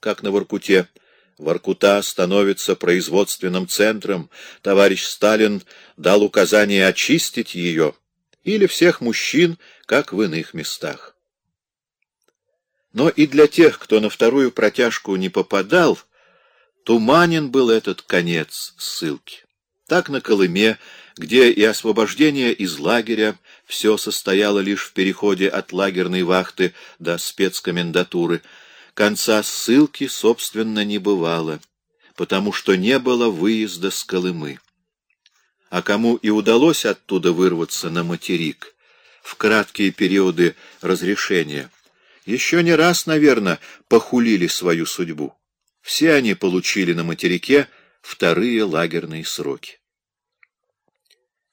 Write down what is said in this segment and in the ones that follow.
как на Воркуте. Воркута становится производственным центром. Товарищ Сталин дал указание очистить ее, или всех мужчин, как в иных местах. Но и для тех, кто на вторую протяжку не попадал, туманен был этот конец ссылки. Так на Колыме, где и освобождение из лагеря все состояло лишь в переходе от лагерной вахты до спецкомендатуры, конца ссылки, собственно, не бывало, потому что не было выезда с Колымы. А кому и удалось оттуда вырваться на материк в краткие периоды разрешения, еще не раз, наверное, похулили свою судьбу. Все они получили на материке вторые лагерные сроки.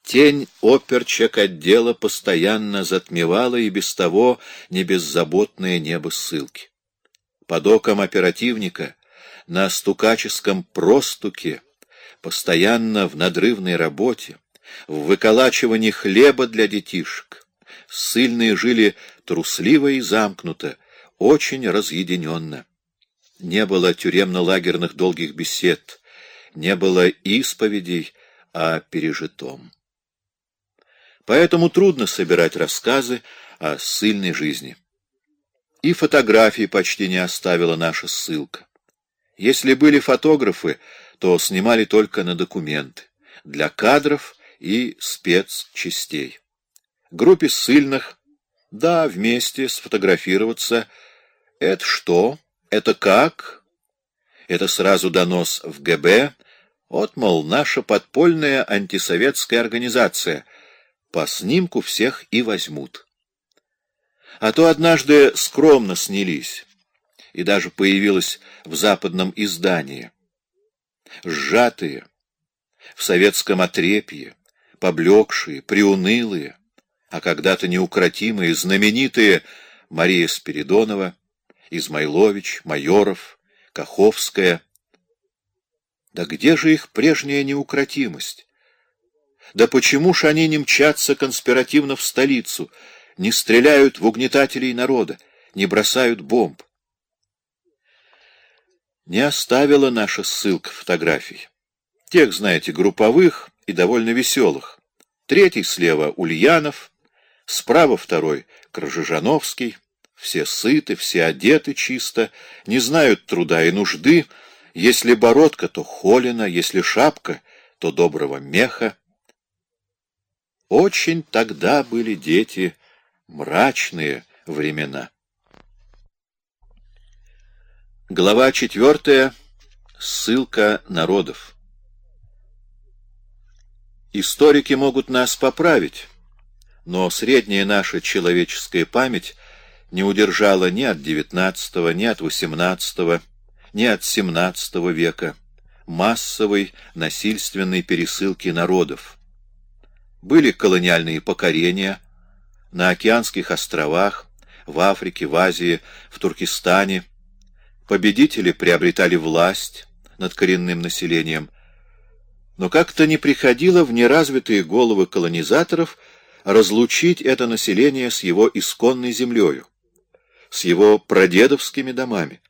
Тень оперчек отдела постоянно затмевала и без того небеззаботное небо ссылки. Под оком оперативника на стукаческом простуке, постоянно в надрывной работе, в выколачивании хлеба для детишек, ссыльные жили трусливо и замкнуто, очень разъединенно. Не было тюремно-лагерных долгих бесед, не было исповедей о пережитом. Поэтому трудно собирать рассказы о ссыльной жизни. И фотографии почти не оставила наша ссылка. Если были фотографы, то снимали только на документы, для кадров и спецчастей. Группе ссыльных, да, вместе сфотографироваться. Это что? Это как? Это сразу донос в ГБ. Вот, мол, наша подпольная антисоветская организация — по снимку всех и возьмут. А то однажды скромно снялись, и даже появилось в западном издании. Сжатые, в советском отрепье, поблекшие, приунылые, а когда-то неукротимые, знаменитые Мария Спиридонова, Измайлович, Майоров, Каховская. Да где же их прежняя неукротимость? Да почему ж они не мчатся конспиративно в столицу, не стреляют в угнетателей народа, не бросают бомб? Не оставила наша ссылка фотографий. Тех, знаете, групповых и довольно веселых. Третий слева Ульянов, справа второй Крыжижановский. Все сыты, все одеты чисто, не знают труда и нужды. Если бородка, то холина, если шапка, то доброго меха. Очень тогда были дети мрачные времена. Глава четвертая. Ссылка народов. Историки могут нас поправить, но средняя наша человеческая память не удержала ни от XIX, ни от XVIII, ни от XVII века массовой насильственной пересылки народов были колониальные покорения на океанских островах, в Африке, в Азии, в Туркестане. Победители приобретали власть над коренным населением. Но как-то не приходило в неразвитые головы колонизаторов разлучить это население с его исконной землею, с его прадедовскими домами.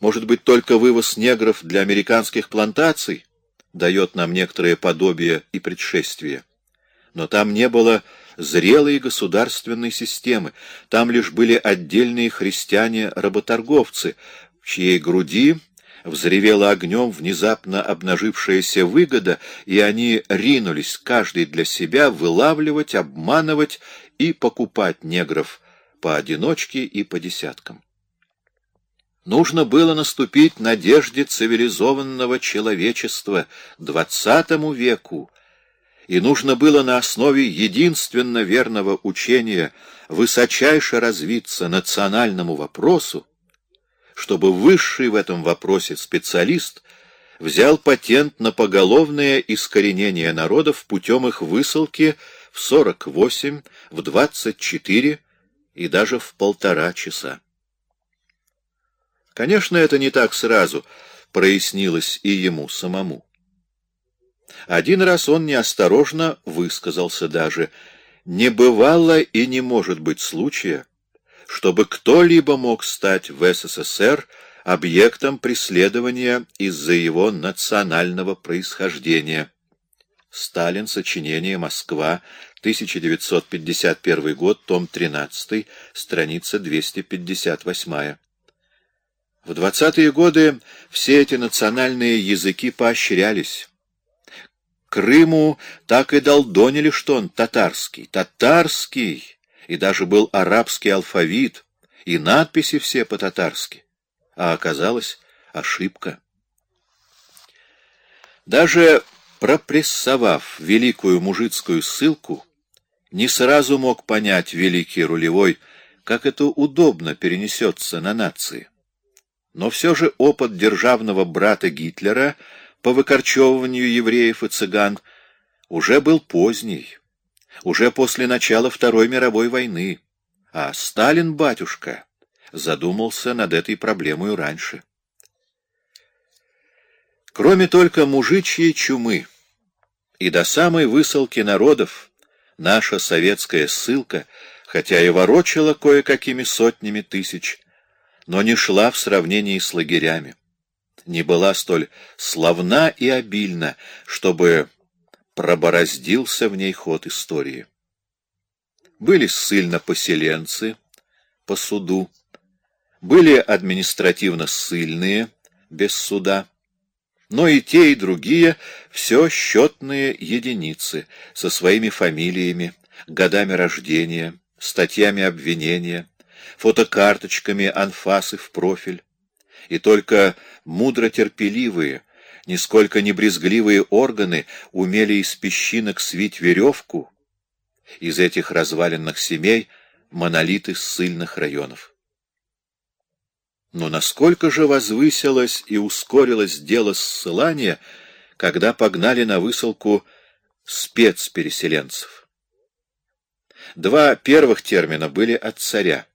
Может быть, только вывоз негров для американских плантаций дает нам некоторое подобие и предшествие но там не было зрелой государственной системы, там лишь были отдельные христиане-работорговцы, в чьей груди взревела огнем внезапно обнажившаяся выгода, и они ринулись, каждый для себя, вылавливать, обманывать и покупать негров поодиночке и по десяткам. Нужно было наступить надежде цивилизованного человечества двадцатому веку, и нужно было на основе единственно верного учения высочайше развиться национальному вопросу, чтобы высший в этом вопросе специалист взял патент на поголовное искоренение народов путем их высылки в 48, в 24 и даже в полтора часа. Конечно, это не так сразу прояснилось и ему самому. Один раз он неосторожно высказался даже. Не бывало и не может быть случая, чтобы кто-либо мог стать в СССР объектом преследования из-за его национального происхождения. Сталин, сочинение «Москва», 1951 год, том 13, страница 258. В 20-е годы все эти национальные языки поощрялись. Крыму так и долдонили, что он татарский, татарский, и даже был арабский алфавит, и надписи все по-татарски. А оказалось ошибка. Даже пропрессовав великую мужицкую ссылку, не сразу мог понять великий рулевой, как это удобно перенесется на нации. Но все же опыт державного брата Гитлера по выкорчевыванию евреев и цыган уже был поздний, уже после начала Второй мировой войны, а Сталин, батюшка, задумался над этой проблемой раньше. Кроме только мужичьей чумы и до самой высылки народов, наша советская ссылка, хотя и ворочала кое-какими сотнями тысяч, но не шла в сравнении с лагерями, не была столь славна и обильна, чтобы пробороздился в ней ход истории. Были ссыльно-поселенцы по суду, были административно-ссыльные без суда, но и те, и другие все счетные единицы со своими фамилиями, годами рождения, статьями обвинения, фотокарточками анфасы в профиль. И только мудро-терпеливые, нисколько не брезгливые органы умели из песчинок свить веревку, из этих разваленных семей монолиты ссыльных районов. Но насколько же возвысилось и ускорилось дело ссылания, когда погнали на высылку спецпереселенцев? Два первых термина были от царя.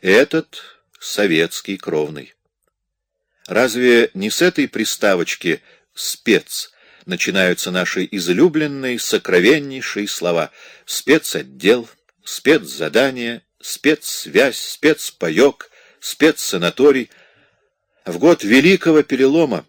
Этот — советский, кровный. Разве не с этой приставочки «спец» начинаются наши излюбленные, сокровеннейшие слова? «спецотдел», «спецзадание», «спецсвязь», «спецпаек», спецсанаторий, в год Великого Перелома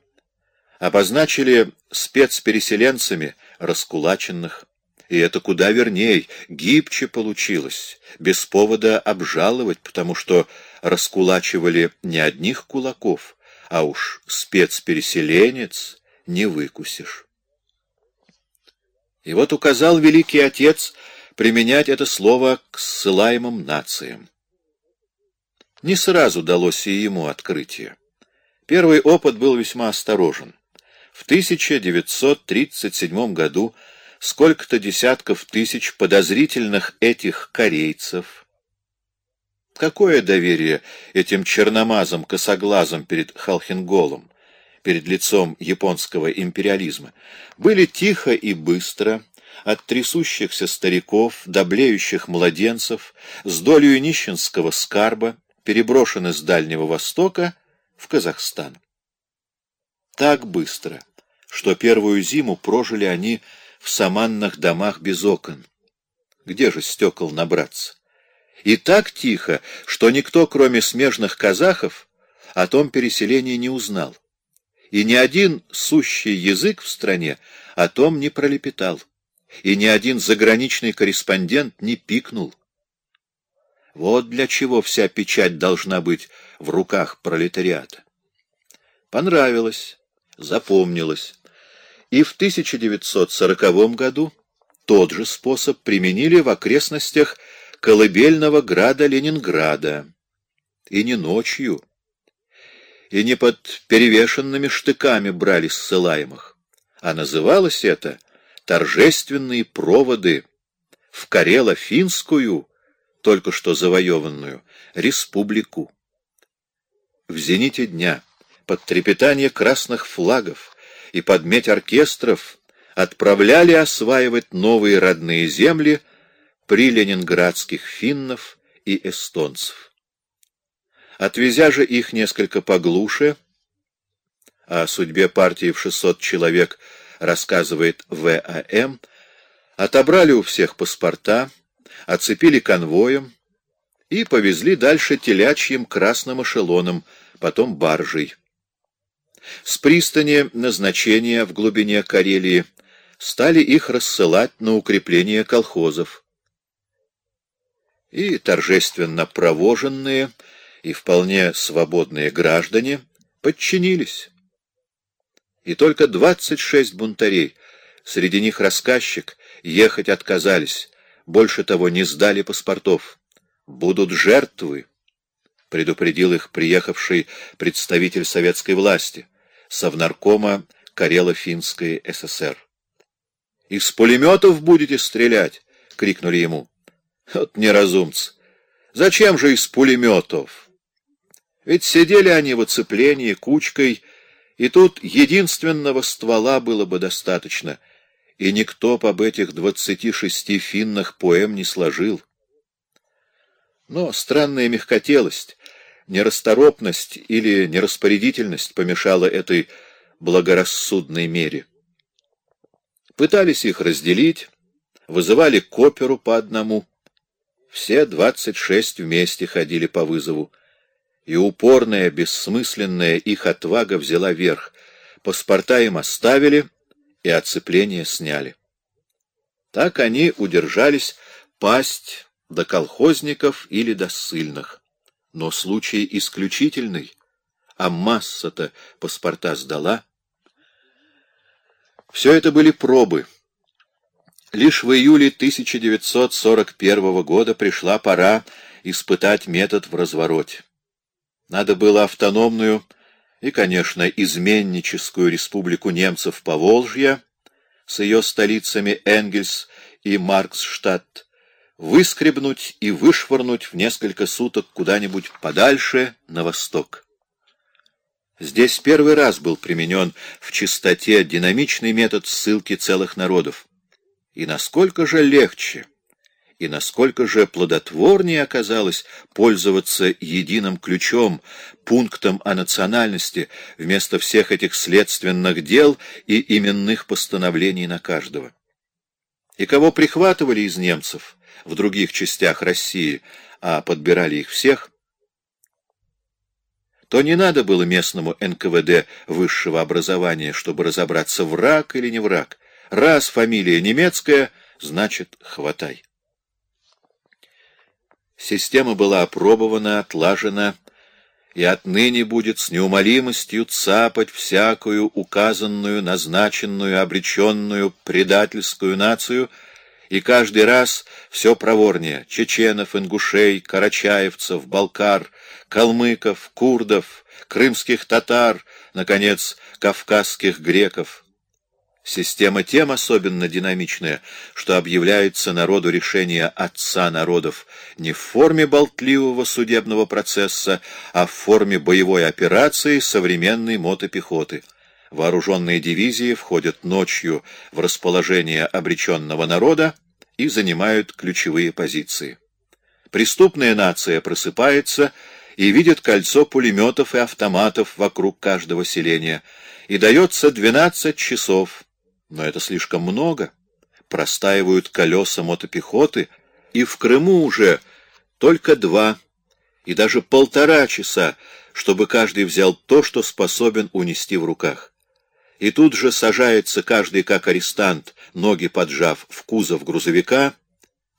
обозначили спецпереселенцами раскулаченных, и это куда верней, гибче получилось, без повода обжаловать, потому что раскулачивали не одних кулаков, а уж спецпереселенец не выкусишь. И вот указал Великий Отец применять это слово к ссылаемым нациям. Не сразу далось и ему открытие. Первый опыт был весьма осторожен. В 1937 году сколько-то десятков тысяч подозрительных этих корейцев. Какое доверие этим черномазым косоглазым перед Халхинголом, перед лицом японского империализма, были тихо и быстро, от трясущихся стариков до блеющих младенцев, с долей нищенского скарба, переброшены с Дальнего Востока в Казахстан. Так быстро, что первую зиму прожили они в саманных домах без окон. Где же стекол набраться? И так тихо, что никто, кроме смежных казахов, о том переселении не узнал. И ни один сущий язык в стране о том не пролепетал. И ни один заграничный корреспондент не пикнул. Вот для чего вся печать должна быть в руках пролетариата. Понравилось, запомнилось. И в 1940 году тот же способ применили в окрестностях колыбельного града Ленинграда. И не ночью, и не под перевешенными штыками брали ссылаемых, а называлось это «торжественные проводы» в Карело-Финскую только что завоеванную, республику. В зените дня, под трепетание красных флагов и под медь оркестров отправляли осваивать новые родные земли при ленинградских финнов и эстонцев. Отвезя же их несколько поглуше, о судьбе партии в 600 человек рассказывает ВАМ, отобрали у всех паспорта, оцепили конвоем и повезли дальше телячьим красным эшелоном потом баржей. С пристани назначения в глубине Карелии стали их рассылать на укрепление колхозов. И торжественно провоженные и вполне свободные граждане подчинились. И только двадцать шесть бунтарей, среди них рассказчик, ехать отказались, больше того не сдали паспортов. Будут жертвы, предупредил их приехавший представитель советской власти, совнаркома Карело-Финской ССР. «Из пулеметов будете стрелять!» — крикнули ему. «Вот неразумцы! Зачем же из пулеметов? Ведь сидели они в оцеплении кучкой, и тут единственного ствола было бы достаточно, и никто об этих двадцати шести финнах поэм не сложил. Но странная мягкотелость, нерасторопность или нераспорядительность помешала этой благорассудной мере. Пытались их разделить, вызывали к оперу по одному. Все двадцать шесть вместе ходили по вызову. И упорная, бессмысленная их отвага взяла верх. Паспорта им оставили, и оцепление сняли. Так они удержались пасть до колхозников или до ссыльных. Но случай исключительный, а масса-то паспорта сдала — все это были пробы. Лишь в июле 1941 года пришла пора испытать метод в развороте. Надо было автономную и, конечно, изменническую республику немцев Поволжья с ее столицами Энгельс и Марксштадт выскребнуть и вышвырнуть в несколько суток куда-нибудь подальше на восток. Здесь первый раз был применен в чистоте динамичный метод ссылки целых народов. И насколько же легче, и насколько же плодотворнее оказалось пользоваться единым ключом, пунктом о национальности, вместо всех этих следственных дел и именных постановлений на каждого. И кого прихватывали из немцев в других частях России, а подбирали их всех – то не надо было местному НКВД высшего образования, чтобы разобраться, враг или не враг. Раз фамилия немецкая, значит, хватай. Система была опробована, отлажена, и отныне будет с неумолимостью цапать всякую указанную, назначенную, обреченную предательскую нацию — и каждый раз все проворнее — чеченов, ингушей, карачаевцев, балкар, калмыков, курдов, крымских татар, наконец, кавказских греков. Система тем особенно динамичная, что объявляется народу решение отца народов не в форме болтливого судебного процесса, а в форме боевой операции современной мотопехоты — вооруженные дивизии входят ночью в расположение обреченного народа и занимают ключевые позиции. Преступная нация просыпается и видит кольцо пулеметов и автоматов вокруг каждого селения, и дается 12 часов, но это слишком много. Простаивают колеса мотопехоты, и в Крыму уже только два, и даже полтора часа, чтобы каждый взял то, что способен унести в руках и тут же сажается каждый как арестант, ноги поджав в кузов грузовика.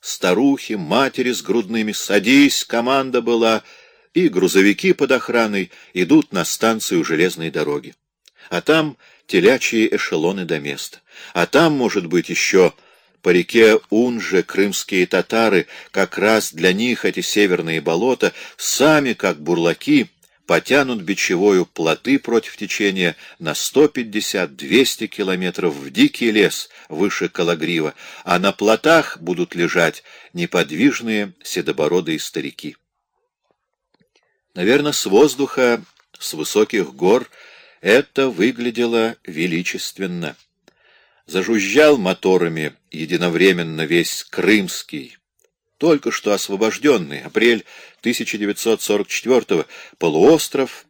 Старухи, матери с грудными «Садись!» команда была, и грузовики под охраной идут на станцию железной дороги. А там телячьи эшелоны до места. А там, может быть, еще по реке Унже крымские татары, как раз для них эти северные болота, сами, как бурлаки, потянут бичевою плоты против течения на 150-200 километров в дикий лес выше Калагрива, а на плотах будут лежать неподвижные седобородые старики. Наверное, с воздуха, с высоких гор это выглядело величественно. Зажужжал моторами единовременно весь Крымский, только что освобожденный, апрель 1944 полуостров,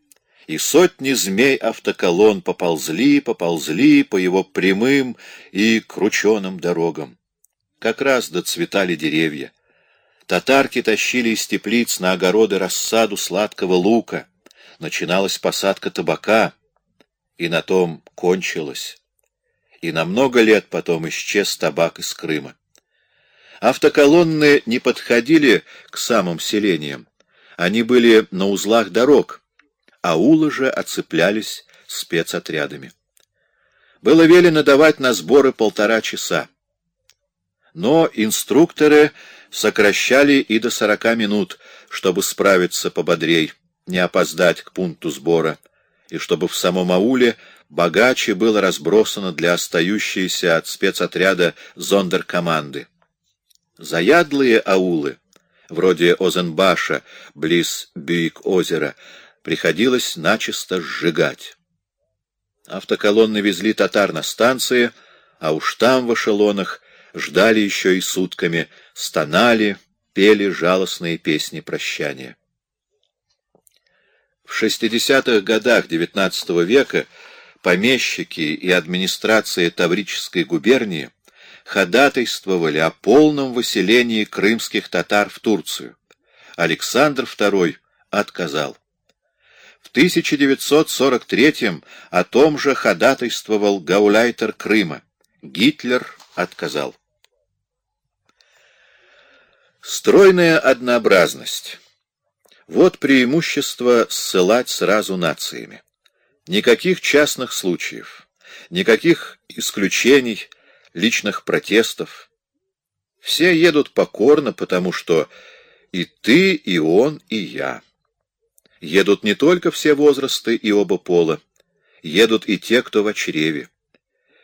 и сотни змей автоколон поползли, поползли по его прямым и крученым дорогам. Как раз доцветали деревья. Татарки тащили из теплиц на огороды рассаду сладкого лука. начиналась посадка табака, и на том кончилось. И на много лет потом исчез табак из Крыма. Автоколонны не подходили к самым селениям. Они были на узлах дорог, а улы же оцеплялись спецотрядами. Было велено давать на сборы полтора часа. Но инструкторы сокращали и до сорока минут, чтобы справиться пободрей, не опоздать к пункту сбора, и чтобы в самом ауле богаче было разбросано для остающейся от спецотряда зондеркоманды. Заядлые аулы, вроде Озенбаша, близ Бюик-озера, приходилось начисто сжигать. Автоколонны везли татар на станции, а уж там в эшелонах ждали еще и сутками, стонали, пели жалостные песни прощания. В 60-х годах XIX века помещики и администрация Таврической губернии ходатайствовали о полном выселении крымских татар в Турцию. Александр II отказал. В 1943 о том же ходатайствовал гауляйтер Крыма. Гитлер отказал. Стройная однообразность. Вот преимущество ссылать сразу нациями. Никаких частных случаев, никаких исключений, личных протестов. Все едут покорно, потому что и ты, и он, и я. Едут не только все возрасты и оба пола, едут и те, кто в чреве.